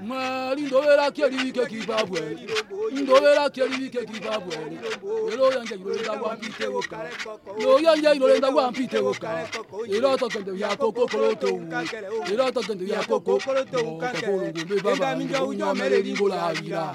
mwari ndovera keri wike kibabweri ndovera keri wike kibabweri lero yanje ilolenda wampite woka lo yanje ilolenda wampite woka lero togende yako kokolo towu lero togende yako kokolo towu kakolongo mbebaba ndovunyamereli ngola ayira.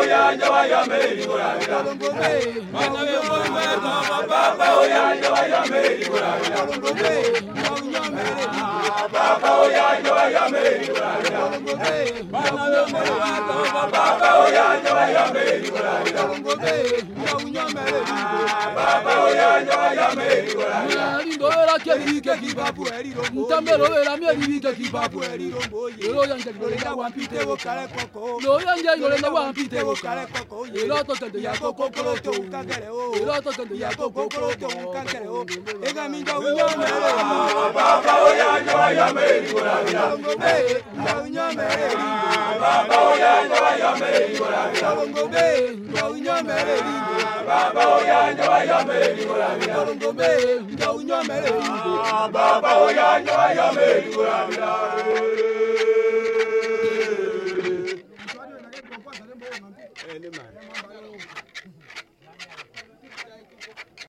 oyanja wayomere libolavira. Baba oyanja wayomere libolavira. Baba oyanja wayomere libolavira. Baba oyanja wayomere libolavira. Baba oyanja wayomere libolavira. ndobera kyeribike kibabweli ntamberovera myeribike kibabweli ero ndobera ki ebibika ekibabu oyanja wayomere libolavira. Baba oyanja wayomere libolavira. Baba oyanja wayomere libolavira. Eh, ni man.